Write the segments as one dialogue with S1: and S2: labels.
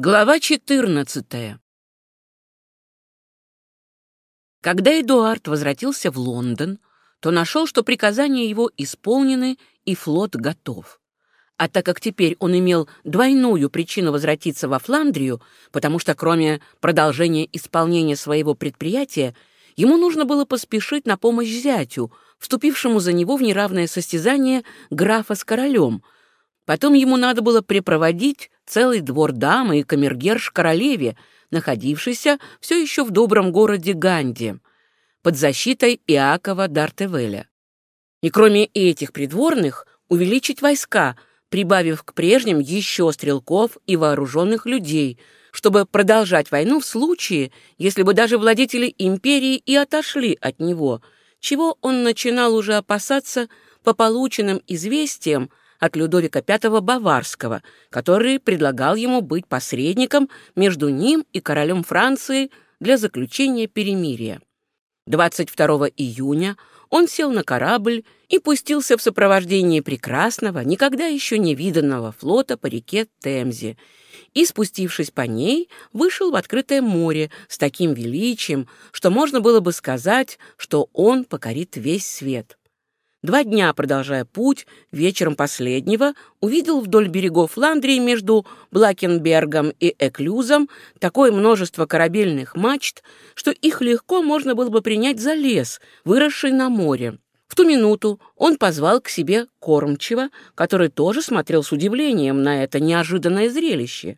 S1: Глава 14. Когда Эдуард возвратился в Лондон, то нашел, что приказания его исполнены и флот готов. А так как теперь он имел двойную причину возвратиться во Фландрию, потому что кроме продолжения исполнения своего предприятия, ему нужно было поспешить на помощь зятю, вступившему за него в неравное состязание графа с королем. Потом ему надо было препроводить целый двор дамы и камергерш королеве, находившийся все еще в добром городе Ганди, под защитой Иакова Дартевеля. И кроме этих придворных, увеличить войска, прибавив к прежним еще стрелков и вооруженных людей, чтобы продолжать войну в случае, если бы даже владетели империи и отошли от него, чего он начинал уже опасаться по полученным известиям от Людовика V Баварского, который предлагал ему быть посредником между ним и королем Франции для заключения перемирия. 22 июня он сел на корабль и пустился в сопровождении прекрасного, никогда еще не виданного флота по реке Темзе, и, спустившись по ней, вышел в открытое море с таким величием, что можно было бы сказать, что он покорит весь свет. Два дня продолжая путь, вечером последнего увидел вдоль берегов Фландрии между Блакенбергом и Эклюзом такое множество корабельных мачт, что их легко можно было бы принять за лес, выросший на море. В ту минуту он позвал к себе кормчего, который тоже смотрел с удивлением на это неожиданное зрелище,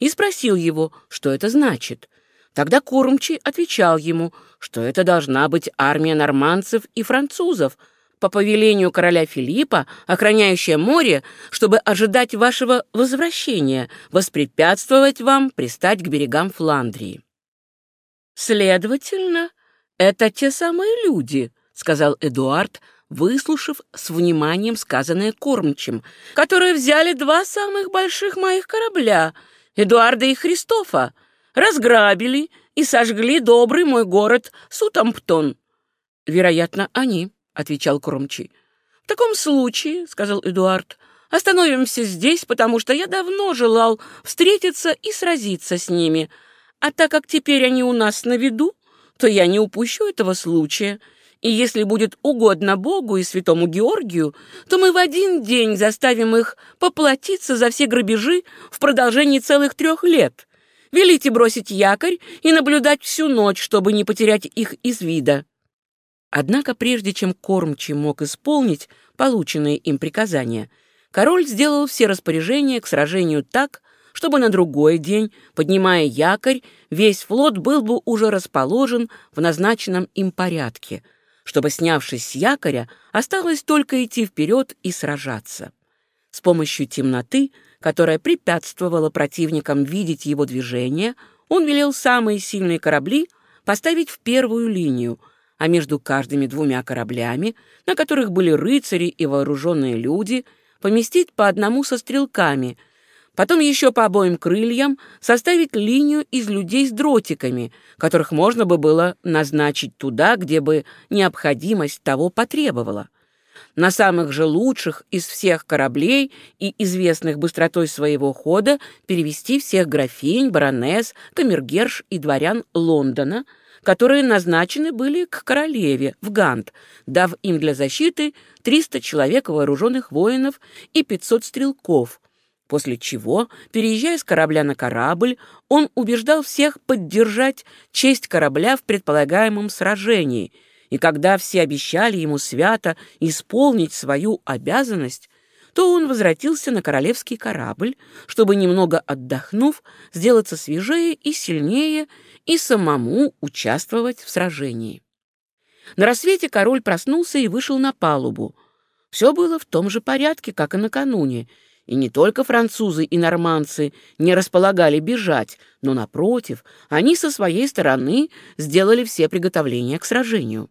S1: и спросил его, что это значит. Тогда кормчий отвечал ему, что это должна быть армия нормандцев и французов, по повелению короля Филиппа, охраняющая море, чтобы ожидать вашего возвращения, воспрепятствовать вам пристать к берегам Фландрии. Следовательно, это те самые люди, сказал Эдуард, выслушав с вниманием сказанное кормчим, которые взяли два самых больших моих корабля, Эдуарда и Христофа, разграбили и сожгли добрый мой город Сутамптон. Вероятно, они отвечал Кромчий. «В таком случае, — сказал Эдуард, — остановимся здесь, потому что я давно желал встретиться и сразиться с ними, а так как теперь они у нас на виду, то я не упущу этого случая, и если будет угодно Богу и святому Георгию, то мы в один день заставим их поплатиться за все грабежи в продолжении целых трех лет. Велите бросить якорь и наблюдать всю ночь, чтобы не потерять их из вида». Однако прежде чем кормчий мог исполнить полученные им приказания, король сделал все распоряжения к сражению так, чтобы на другой день, поднимая якорь, весь флот был бы уже расположен в назначенном им порядке, чтобы, снявшись с якоря, осталось только идти вперед и сражаться. С помощью темноты, которая препятствовала противникам видеть его движение, он велел самые сильные корабли поставить в первую линию — а между каждыми двумя кораблями, на которых были рыцари и вооруженные люди, поместить по одному со стрелками, потом еще по обоим крыльям составить линию из людей с дротиками, которых можно бы было назначить туда, где бы необходимость того потребовала. На самых же лучших из всех кораблей и известных быстротой своего хода перевести всех графинь, баронесс, камергерш и дворян Лондона – которые назначены были к королеве в Гант, дав им для защиты 300 человек вооруженных воинов и 500 стрелков, после чего, переезжая с корабля на корабль, он убеждал всех поддержать честь корабля в предполагаемом сражении, и когда все обещали ему свято исполнить свою обязанность, то он возвратился на королевский корабль, чтобы, немного отдохнув, сделаться свежее и сильнее и самому участвовать в сражении. На рассвете король проснулся и вышел на палубу. Все было в том же порядке, как и накануне, и не только французы и нормандцы не располагали бежать, но, напротив, они со своей стороны сделали все приготовления к сражению.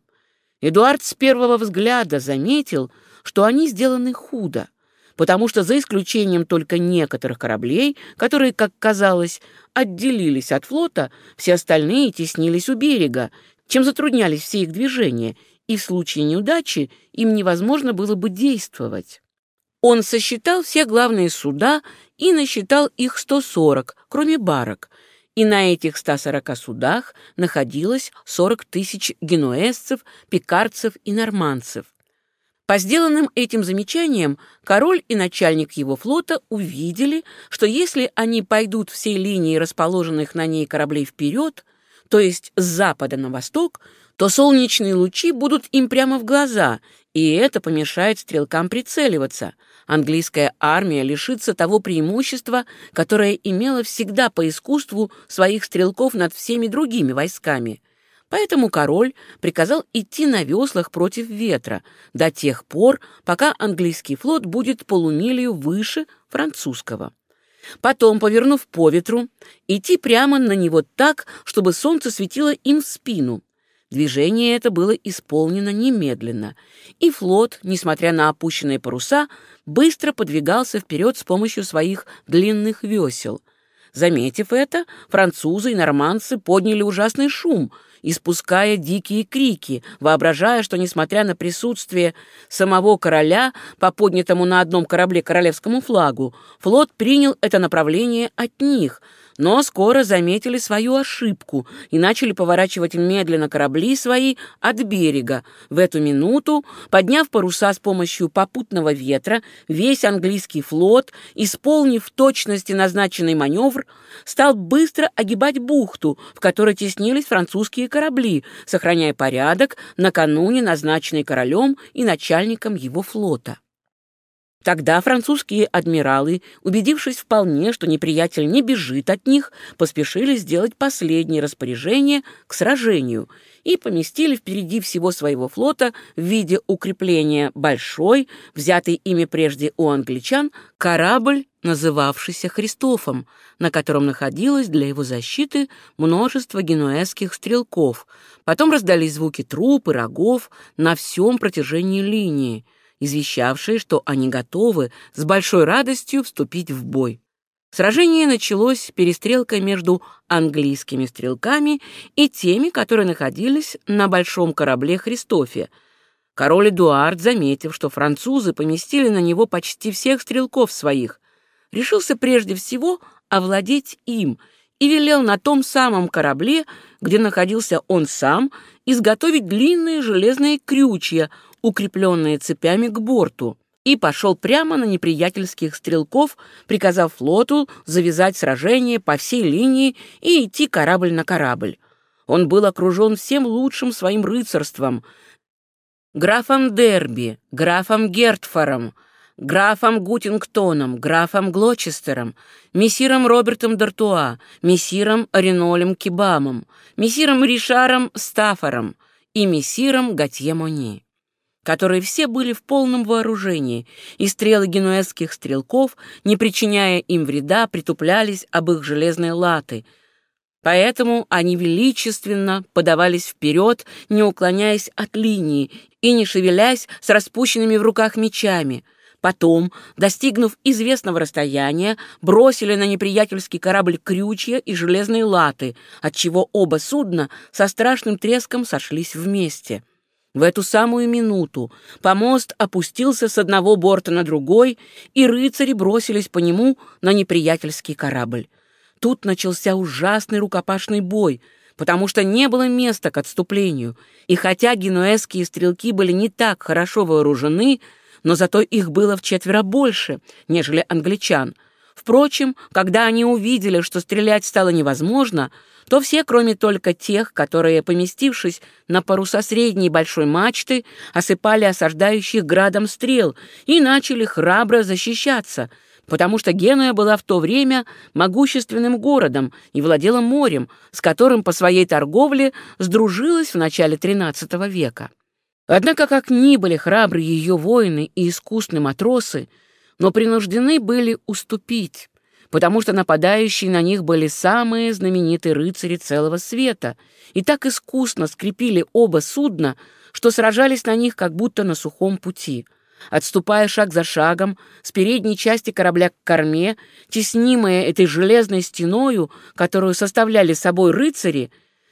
S1: Эдуард с первого взгляда заметил, что они сделаны худо потому что за исключением только некоторых кораблей, которые, как казалось, отделились от флота, все остальные теснились у берега, чем затруднялись все их движения, и в случае неудачи им невозможно было бы действовать. Он сосчитал все главные суда и насчитал их 140, кроме барок, и на этих 140 судах находилось 40 тысяч генуэзцев, пикарцев и норманцев. По сделанным этим замечаниям король и начальник его флота увидели, что если они пойдут всей линией расположенных на ней кораблей вперед, то есть с запада на восток, то солнечные лучи будут им прямо в глаза, и это помешает стрелкам прицеливаться. Английская армия лишится того преимущества, которое имела всегда по искусству своих стрелков над всеми другими войсками. Поэтому король приказал идти на веслах против ветра до тех пор, пока английский флот будет полумилью выше французского. Потом, повернув по ветру, идти прямо на него так, чтобы солнце светило им в спину. Движение это было исполнено немедленно, и флот, несмотря на опущенные паруса, быстро подвигался вперед с помощью своих длинных весел. Заметив это, французы и нормандцы подняли ужасный шум — испуская дикие крики, воображая, что, несмотря на присутствие самого короля по поднятому на одном корабле королевскому флагу, флот принял это направление от них — но скоро заметили свою ошибку и начали поворачивать медленно корабли свои от берега. В эту минуту, подняв паруса с помощью попутного ветра, весь английский флот, исполнив в точности назначенный маневр, стал быстро огибать бухту, в которой теснились французские корабли, сохраняя порядок накануне назначенный королем и начальником его флота. Тогда французские адмиралы, убедившись вполне, что неприятель не бежит от них, поспешили сделать последнее распоряжение к сражению и поместили впереди всего своего флота в виде укрепления большой, взятый ими прежде у англичан, корабль, называвшийся Христофом, на котором находилось для его защиты множество генуэзских стрелков. Потом раздались звуки труп и рогов на всем протяжении линии — извещавшие, что они готовы с большой радостью вступить в бой. Сражение началось перестрелкой между английскими стрелками и теми, которые находились на большом корабле Христофе. Король Эдуард, заметив, что французы поместили на него почти всех стрелков своих, решился прежде всего овладеть им и велел на том самом корабле, где находился он сам, изготовить длинные железные крючья, укрепленные цепями к борту, и пошел прямо на неприятельских стрелков, приказав флоту завязать сражение по всей линии и идти корабль на корабль. Он был окружен всем лучшим своим рыцарством, графом Дерби, графом Гертфором, графом Гутингтоном, графом Глочестером, мессиром Робертом Д'Артуа, мессиром Ренолем Кибамом, мессиром Ришаром Стаффором и мессиром Готье Мони которые все были в полном вооружении, и стрелы генуэзских стрелков, не причиняя им вреда, притуплялись об их железные латы. Поэтому они величественно подавались вперед, не уклоняясь от линии и не шевелясь с распущенными в руках мечами. Потом, достигнув известного расстояния, бросили на неприятельский корабль крючья и железные латы, отчего оба судна со страшным треском сошлись вместе. В эту самую минуту помост опустился с одного борта на другой, и рыцари бросились по нему на неприятельский корабль. Тут начался ужасный рукопашный бой, потому что не было места к отступлению, и хотя генуэзские стрелки были не так хорошо вооружены, но зато их было в четверо больше, нежели англичан. Впрочем, когда они увидели, что стрелять стало невозможно, то все, кроме только тех, которые, поместившись на паруса средней большой мачты, осыпали осаждающих градом стрел и начали храбро защищаться, потому что Генуя была в то время могущественным городом и владела морем, с которым по своей торговле сдружилась в начале XIII века. Однако, как ни были храбры ее воины и искусные матросы, но принуждены были уступить, потому что нападающие на них были самые знаменитые рыцари целого света и так искусно скрепили оба судна, что сражались на них как будто на сухом пути. Отступая шаг за шагом, с передней части корабля к корме, теснимые этой железной стеною, которую составляли собой рыцари,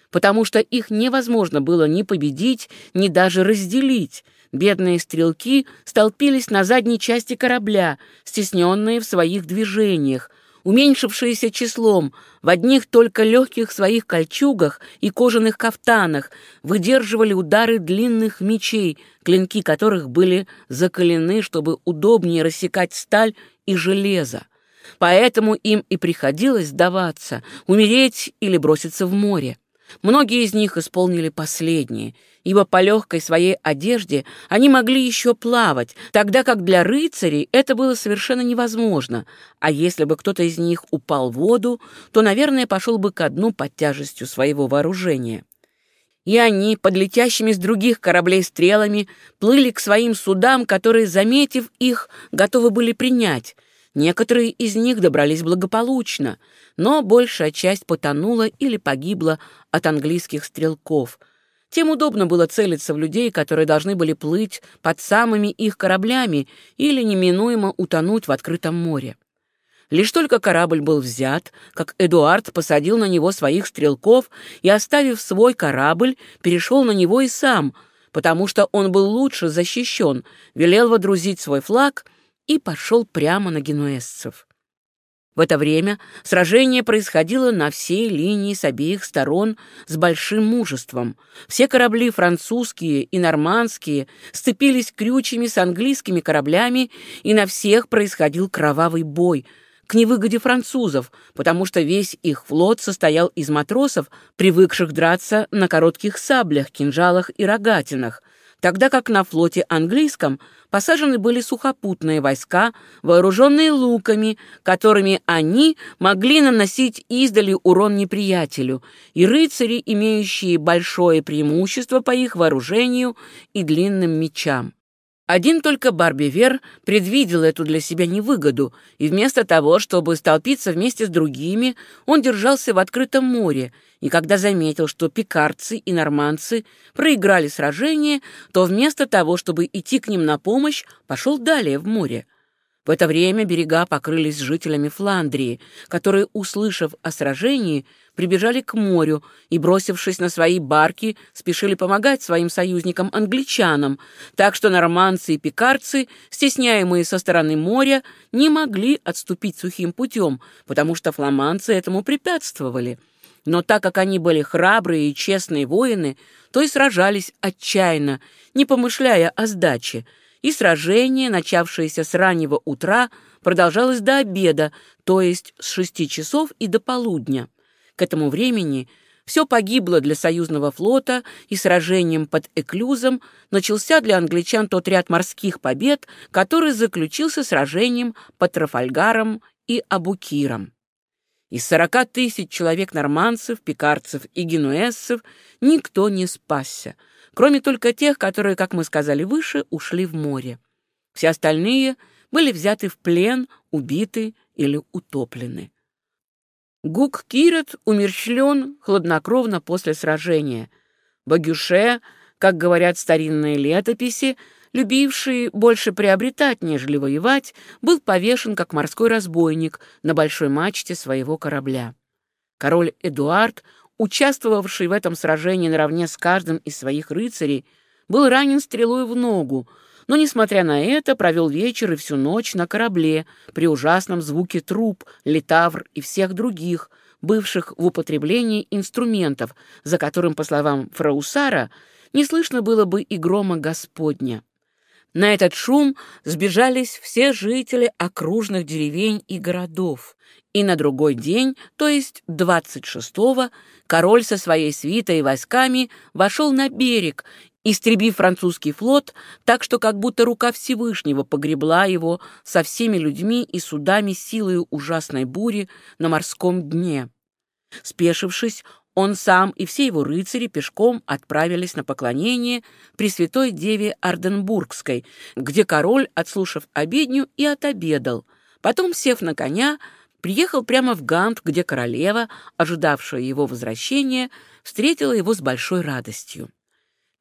S1: потому что их невозможно было ни победить, ни даже разделить, Бедные стрелки столпились на задней части корабля, стесненные в своих движениях, уменьшившиеся числом, в одних только легких своих кольчугах и кожаных кафтанах, выдерживали удары длинных мечей, клинки которых были закалены, чтобы удобнее рассекать сталь и железо. Поэтому им и приходилось сдаваться, умереть или броситься в море. Многие из них исполнили последние, ибо по легкой своей одежде они могли еще плавать, тогда как для рыцарей это было совершенно невозможно, а если бы кто-то из них упал в воду, то, наверное, пошел бы ко дну под тяжестью своего вооружения. И они, под летящими с других кораблей стрелами, плыли к своим судам, которые, заметив их, готовы были принять, Некоторые из них добрались благополучно, но большая часть потонула или погибла от английских стрелков. Тем удобно было целиться в людей, которые должны были плыть под самыми их кораблями или неминуемо утонуть в открытом море. Лишь только корабль был взят, как Эдуард посадил на него своих стрелков и, оставив свой корабль, перешел на него и сам, потому что он был лучше защищен, велел водрузить свой флаг — и пошел прямо на генуэзцев. В это время сражение происходило на всей линии с обеих сторон с большим мужеством. Все корабли французские и нормандские сцепились крючьями с английскими кораблями, и на всех происходил кровавый бой, к невыгоде французов, потому что весь их флот состоял из матросов, привыкших драться на коротких саблях, кинжалах и рогатинах, тогда как на флоте английском посажены были сухопутные войска, вооруженные луками, которыми они могли наносить издали урон неприятелю, и рыцари, имеющие большое преимущество по их вооружению и длинным мечам. Один только Барбивер предвидел эту для себя невыгоду, и вместо того, чтобы столпиться вместе с другими, он держался в открытом море, и когда заметил, что пикарцы и норманцы проиграли сражение, то вместо того, чтобы идти к ним на помощь, пошел далее в море. В это время берега покрылись жителями Фландрии, которые, услышав о сражении, прибежали к морю и, бросившись на свои барки, спешили помогать своим союзникам-англичанам, так что норманцы и пикарцы, стесняемые со стороны моря, не могли отступить сухим путем, потому что фламандцы этому препятствовали. Но так как они были храбрые и честные воины, то и сражались отчаянно, не помышляя о сдаче, и сражение, начавшееся с раннего утра, продолжалось до обеда, то есть с шести часов и до полудня. К этому времени все погибло для союзного флота, и сражением под Эклюзом начался для англичан тот ряд морских побед, который заключился сражением под Трафальгаром и Абукиром. Из сорока тысяч человек норманцев, пикарцев и генуэзцев никто не спасся — кроме только тех, которые, как мы сказали выше, ушли в море. Все остальные были взяты в плен, убиты или утоплены. Гук Кирет умерщвлен хладнокровно после сражения. Багюше, как говорят старинные летописи, любивший больше приобретать, нежели воевать, был повешен как морской разбойник на большой мачте своего корабля. Король Эдуард участвовавший в этом сражении наравне с каждым из своих рыцарей, был ранен стрелой в ногу, но, несмотря на это, провел вечер и всю ночь на корабле при ужасном звуке труб, литавр и всех других, бывших в употреблении инструментов, за которым, по словам Фраусара, не слышно было бы и грома Господня. На этот шум сбежались все жители окружных деревень и городов, и на другой день, то есть 26-го, король со своей свитой и войсками вошел на берег, истребив французский флот, так что как будто рука Всевышнего погребла его со всеми людьми и судами силою ужасной бури на морском дне. Спешившись, он сам и все его рыцари пешком отправились на поклонение Пресвятой Деве Арденбургской, где король, отслушав обедню, и отобедал. Потом, сев на коня, приехал прямо в Гант, где королева, ожидавшая его возвращения, встретила его с большой радостью.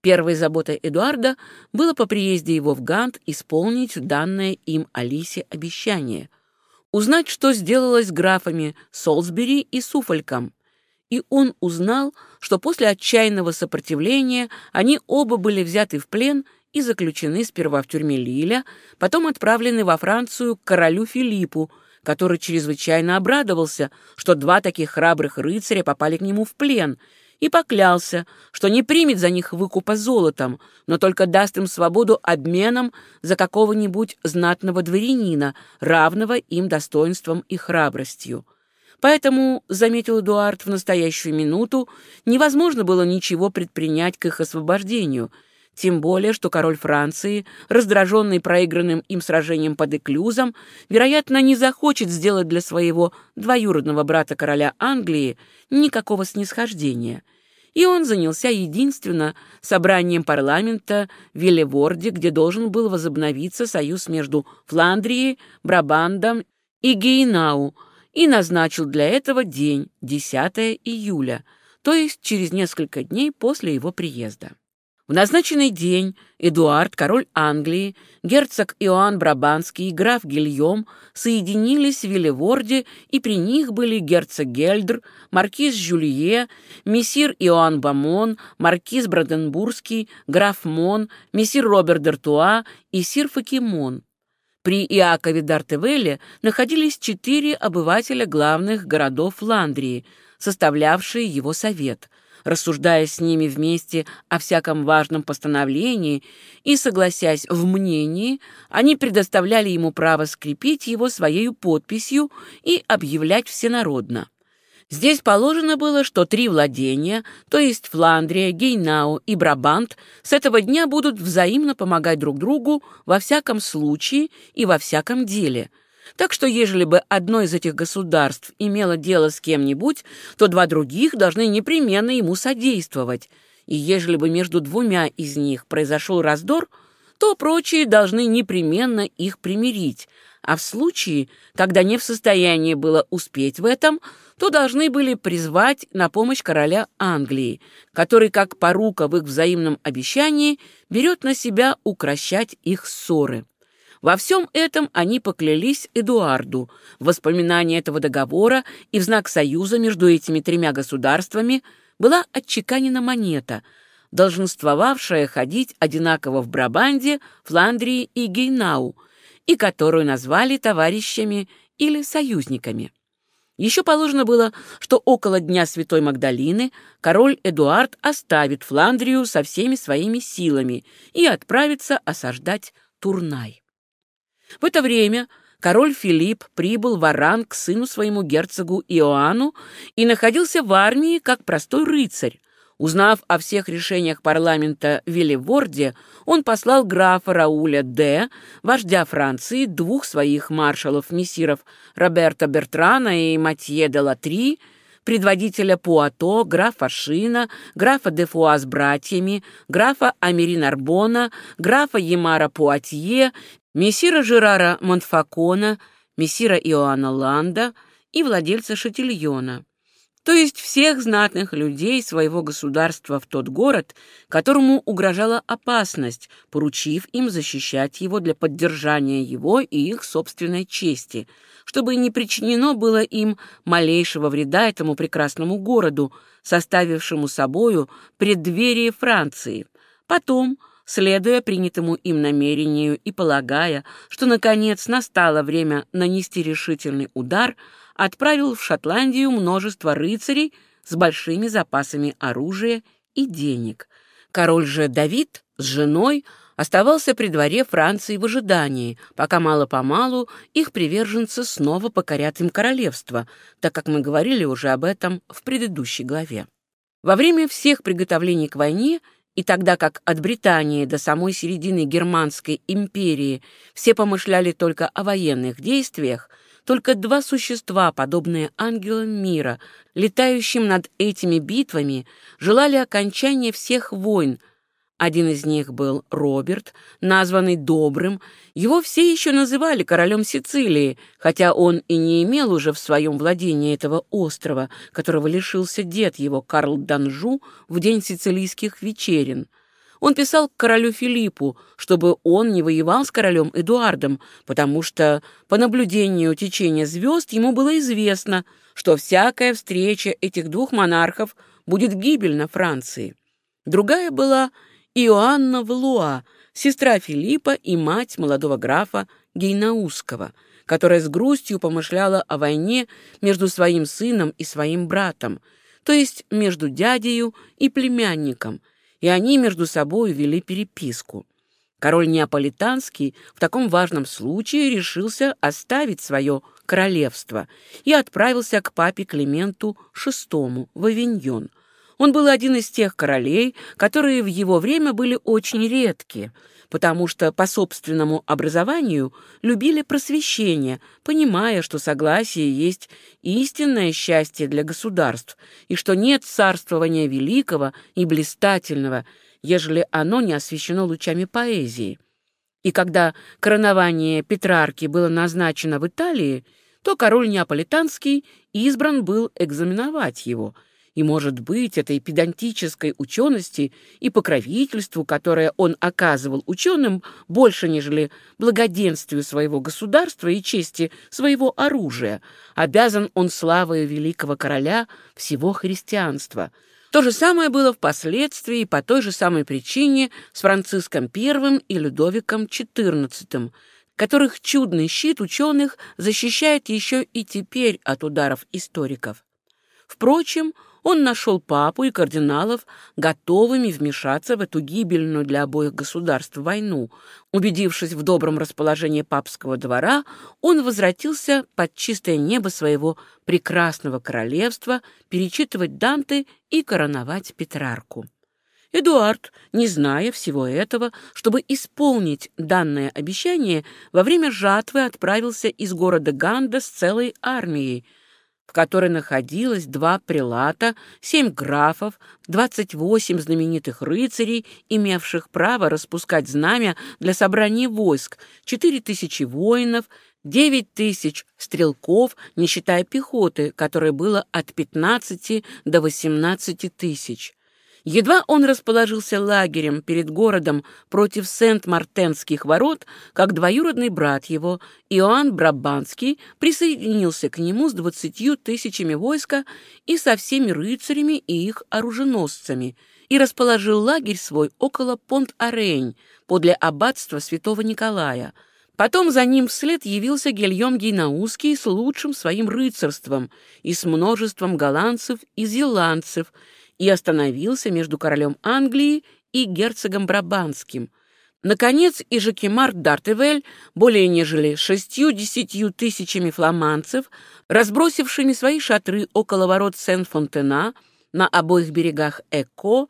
S1: Первой заботой Эдуарда было по приезде его в Гант исполнить данное им Алисе обещание — узнать, что сделалось с графами Солсбери и Суфольком — и он узнал, что после отчаянного сопротивления они оба были взяты в плен и заключены сперва в тюрьме Лиля, потом отправлены во Францию к королю Филиппу, который чрезвычайно обрадовался, что два таких храбрых рыцаря попали к нему в плен, и поклялся, что не примет за них выкупа золотом, но только даст им свободу обменом за какого-нибудь знатного дворянина, равного им достоинством и храбростью. Поэтому, — заметил Эдуард в настоящую минуту, — невозможно было ничего предпринять к их освобождению — тем более, что король Франции, раздраженный проигранным им сражением под Эклюзом, вероятно, не захочет сделать для своего двоюродного брата короля Англии никакого снисхождения. И он занялся единственно собранием парламента в Велеворде, где должен был возобновиться союз между Фландрией, Брабандом и Гейнау, и назначил для этого день, 10 июля, то есть через несколько дней после его приезда. В назначенный день Эдуард, король Англии, герцог Иоанн Брабанский и граф Гильем соединились в Велеворде, и при них были герцог Гельдр, маркиз Жюлье, мессир Иоанн Бамон, маркиз Бранденбургский, граф Мон, мессир Роберт Д'Артуа и сир Факимон. При Иакове Д'Артевелле находились четыре обывателя главных городов Фландрии, составлявшие его совет – рассуждая с ними вместе о всяком важном постановлении и согласясь в мнении, они предоставляли ему право скрепить его своей подписью и объявлять всенародно. Здесь положено было, что три владения, то есть Фландрия, Гейнау и Брабант, с этого дня будут взаимно помогать друг другу во всяком случае и во всяком деле – так что, ежели бы одно из этих государств имело дело с кем-нибудь, то два других должны непременно ему содействовать. И ежели бы между двумя из них произошел раздор, то прочие должны непременно их примирить, а в случае, когда не в состоянии было успеть в этом, то должны были призвать на помощь короля Англии, который, как порука в их взаимном обещании, берет на себя укращать их ссоры. Во всем этом они поклялись Эдуарду. В воспоминании этого договора и в знак союза между этими тремя государствами была отчеканена монета, долженствовавшая ходить одинаково в Брабанде, Фландрии и Гейнау, и которую назвали товарищами или союзниками. Еще положено было, что около Дня Святой Магдалины король Эдуард оставит Фландрию со всеми своими силами и отправится осаждать Турнай. В это время король Филипп прибыл в Аран к сыну своему герцогу Иоанну и находился в армии как простой рыцарь. Узнав о всех решениях парламента в Веливорде, он послал графа Рауля Д., вождя Франции, двух своих маршалов-мессиров Роберта Бертрана и Матье де Латри, предводителя Пуато, графа Шина, графа де Фуа с братьями, графа Амери Нарбона, графа Емара Пуатье, мессира Жерара Монфакона, мессира Иоанна Ланда и владельца Шатильона, то есть всех знатных людей своего государства в тот город, которому угрожала опасность, поручив им защищать его для поддержания его и их собственной чести, чтобы не причинено было им малейшего вреда этому прекрасному городу, составившему собою преддверие Франции. Потом, следуя принятому им намерению и полагая, что, наконец, настало время нанести решительный удар, отправил в Шотландию множество рыцарей с большими запасами оружия и денег. Король же Давид с женой оставался при дворе Франции в ожидании, пока мало-помалу их приверженцы снова покорят им королевство, так как мы говорили уже об этом в предыдущей главе. Во время всех приготовлений к войне и тогда как от Британии до самой середины Германской империи все помышляли только о военных действиях, только два существа, подобные ангелам мира, летающим над этими битвами, желали окончания всех войн — один из них был Роберт, названный Добрым. Его все еще называли королем Сицилии, хотя он и не имел уже в своем владении этого острова, которого лишился дед его Карл Данжу в день сицилийских вечерин. Он писал к королю Филиппу, чтобы он не воевал с королем Эдуардом, потому что, по наблюдению течения звезд, ему было известно, что всякая встреча этих двух монархов будет гибельна Франции. Другая была Иоанна Влуа, сестра Филиппа и мать молодого графа Гейнауского, которая с грустью помышляла о войне между своим сыном и своим братом, то есть между дядею и племянником, и они между собой вели переписку. Король Неаполитанский в таком важном случае решился оставить свое королевство и отправился к папе Клименту VI в Авиньон. Он был один из тех королей, которые в его время были очень редки, потому что по собственному образованию любили просвещение, понимая, что согласие есть истинное счастье для государств и что нет царствования великого и блистательного – ежели оно не освещено лучами поэзии. И когда коронование Петрарки было назначено в Италии, то король Неаполитанский избран был экзаменовать его, и, может быть, этой педантической учености и покровительству, которое он оказывал ученым, больше, нежели благоденствию своего государства и чести своего оружия, обязан он славою великого короля всего христианства — то же самое было впоследствии по той же самой причине с Франциском I и Людовиком XIV, которых чудный щит ученых защищает еще и теперь от ударов историков. Впрочем, он нашел папу и кардиналов готовыми вмешаться в эту гибельную для обоих государств войну. Убедившись в добром расположении папского двора, он возвратился под чистое небо своего прекрасного королевства перечитывать Данте и короновать Петрарку. Эдуард, не зная всего этого, чтобы исполнить данное обещание, во время жатвы отправился из города Ганда с целой армией – которой находилось два прилата, семь графов, двадцать восемь знаменитых рыцарей, имевших право распускать знамя для собрания войск, четыре тысячи воинов, девять тысяч стрелков, не считая пехоты, которой было от пятнадцати до восемнадцати тысяч. Едва он расположился лагерем перед городом против Сент-Мартенских ворот, как двоюродный брат его, Иоанн Брабанский, присоединился к нему с двадцатью тысячами войска и со всеми рыцарями и их оруженосцами, и расположил лагерь свой около Понт-Арень, подле аббатства святого Николая. Потом за ним вслед явился Гильем Гейнаузский с лучшим своим рыцарством и с множеством голландцев и зеландцев, и остановился между королем Англии и герцогом Брабанским. Наконец, и Жакимар Дартевель, более нежели шестью-десятью тысячами фламандцев, разбросившими свои шатры около ворот Сен-Фонтена на обоих берегах Эко,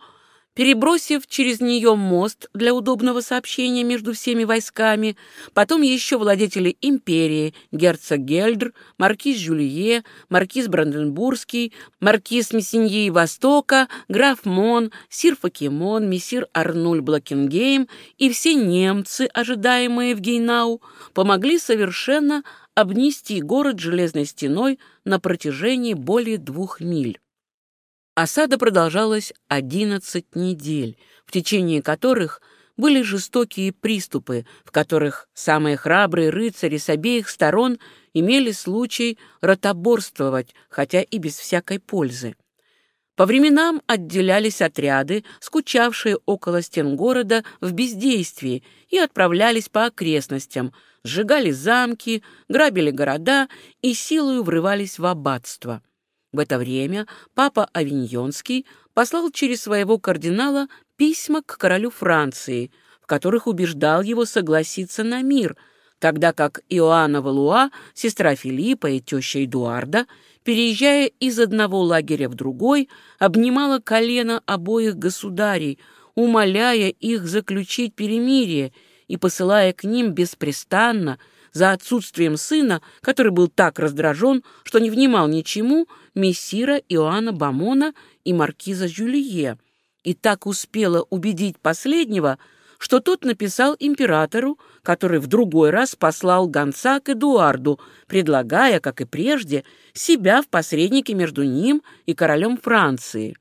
S1: перебросив через нее мост для удобного сообщения между всеми войсками, потом еще владетели империи, герцог Гельдр, маркиз Жюлье, маркиз Бранденбургский, маркиз Мессиньи Востока, граф Мон, сир Факимон, мессир Арнуль Блакингейм и все немцы, ожидаемые в Гейнау, помогли совершенно обнести город железной стеной на протяжении более двух миль. Осада продолжалась 11 недель, в течение которых были жестокие приступы, в которых самые храбрые рыцари с обеих сторон имели случай ротоборствовать, хотя и без всякой пользы. По временам отделялись отряды, скучавшие около стен города в бездействии, и отправлялись по окрестностям, сжигали замки, грабили города и силою врывались в аббатство. В это время папа Авиньонский послал через своего кардинала письма к королю Франции, в которых убеждал его согласиться на мир, тогда как Иоанна Валуа, сестра Филиппа и теща Эдуарда, переезжая из одного лагеря в другой, обнимала колено обоих государей, умоляя их заключить перемирие и посылая к ним беспрестанно за отсутствием сына, который был так раздражен, что не внимал ничему, мессира Иоанна Бамона и маркиза Жюлье, и так успела убедить последнего, что тот написал императору, который в другой раз послал гонца к Эдуарду, предлагая, как и прежде, себя в посреднике между ним и королем Франции.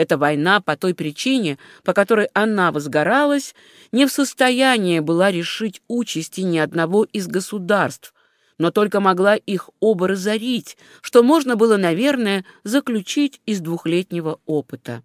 S1: Эта война по той причине, по которой она возгоралась, не в состоянии была решить участи ни одного из государств, но только могла их оба разорить, что можно было, наверное, заключить из двухлетнего опыта.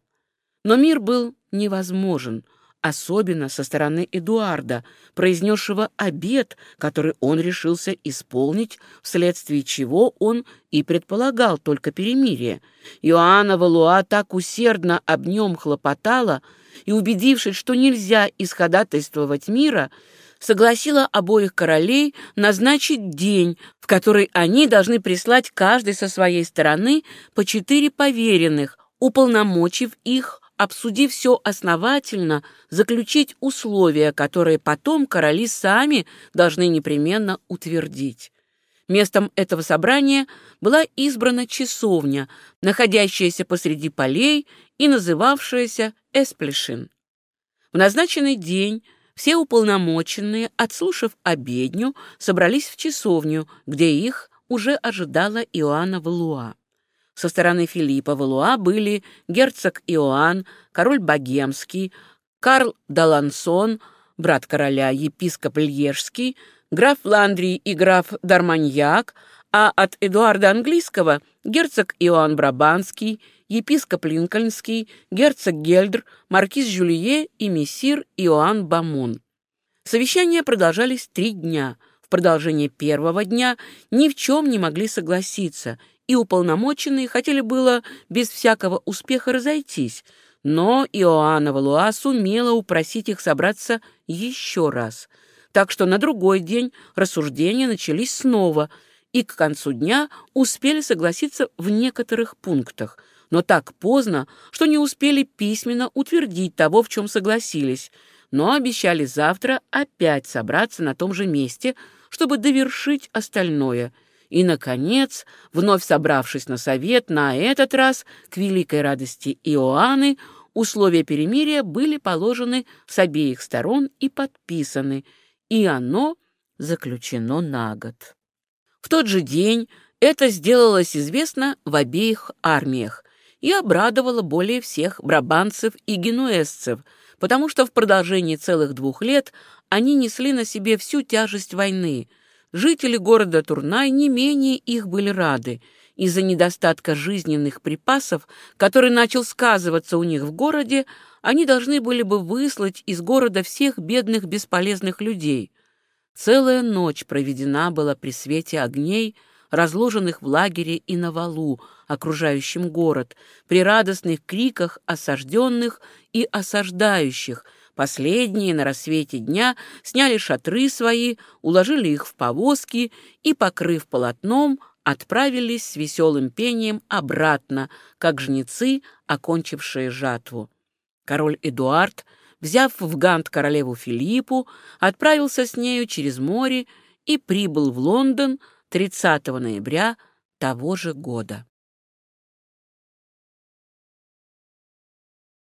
S1: Но мир был невозможен, особенно со стороны Эдуарда, произнесшего обет, который он решился исполнить, вследствие чего он и предполагал только перемирие. Иоанна Валуа так усердно об нем хлопотала, и, убедившись, что нельзя исходатайствовать мира, согласила обоих королей назначить день, в который они должны прислать каждый со своей стороны по четыре поверенных, уполномочив их обсудив все основательно, заключить условия, которые потом короли сами должны непременно утвердить. Местом этого собрания была избрана часовня, находящаяся посреди полей и называвшаяся Эсплешин. В назначенный день все уполномоченные, отслушав обедню, собрались в часовню, где их уже ожидала Иоанна Валуа. Со стороны Филиппа Валуа были герцог Иоанн, король Богемский, Карл Далансон, брат короля, епископ Льежский, граф Ландрий и граф Дарманьяк, а от Эдуарда Английского герцог Иоанн Брабанский, епископ Линкольнский, герцог Гельдр, маркиз Жюлье и мессир Иоанн Бамон. Совещания продолжались три дня. В продолжение первого дня ни в чем не могли согласиться – и уполномоченные хотели было без всякого успеха разойтись, но Иоанна Валуа сумела упросить их собраться еще раз. Так что на другой день рассуждения начались снова, и к концу дня успели согласиться в некоторых пунктах, но так поздно, что не успели письменно утвердить того, в чем согласились, но обещали завтра опять собраться на том же месте, чтобы довершить остальное — и, наконец, вновь собравшись на совет, на этот раз, к великой радости Иоанны, условия перемирия были положены с обеих сторон и подписаны, и оно заключено на год. В тот же день это сделалось известно в обеих армиях и обрадовало более всех брабанцев и генуэзцев, потому что в продолжении целых двух лет они несли на себе всю тяжесть войны – Жители города Турнай не менее их были рады. Из-за недостатка жизненных припасов, который начал сказываться у них в городе, они должны были бы выслать из города всех бедных бесполезных людей. Целая ночь проведена была при свете огней, разложенных в лагере и на валу, окружающем город, при радостных криках осажденных и осаждающих, Последние на рассвете дня сняли шатры свои, уложили их в повозки и, покрыв полотном, отправились с веселым пением обратно, как жнецы, окончившие жатву. Король Эдуард, взяв в Гант королеву Филиппу, отправился с нею через море и прибыл в Лондон 30 ноября того же года.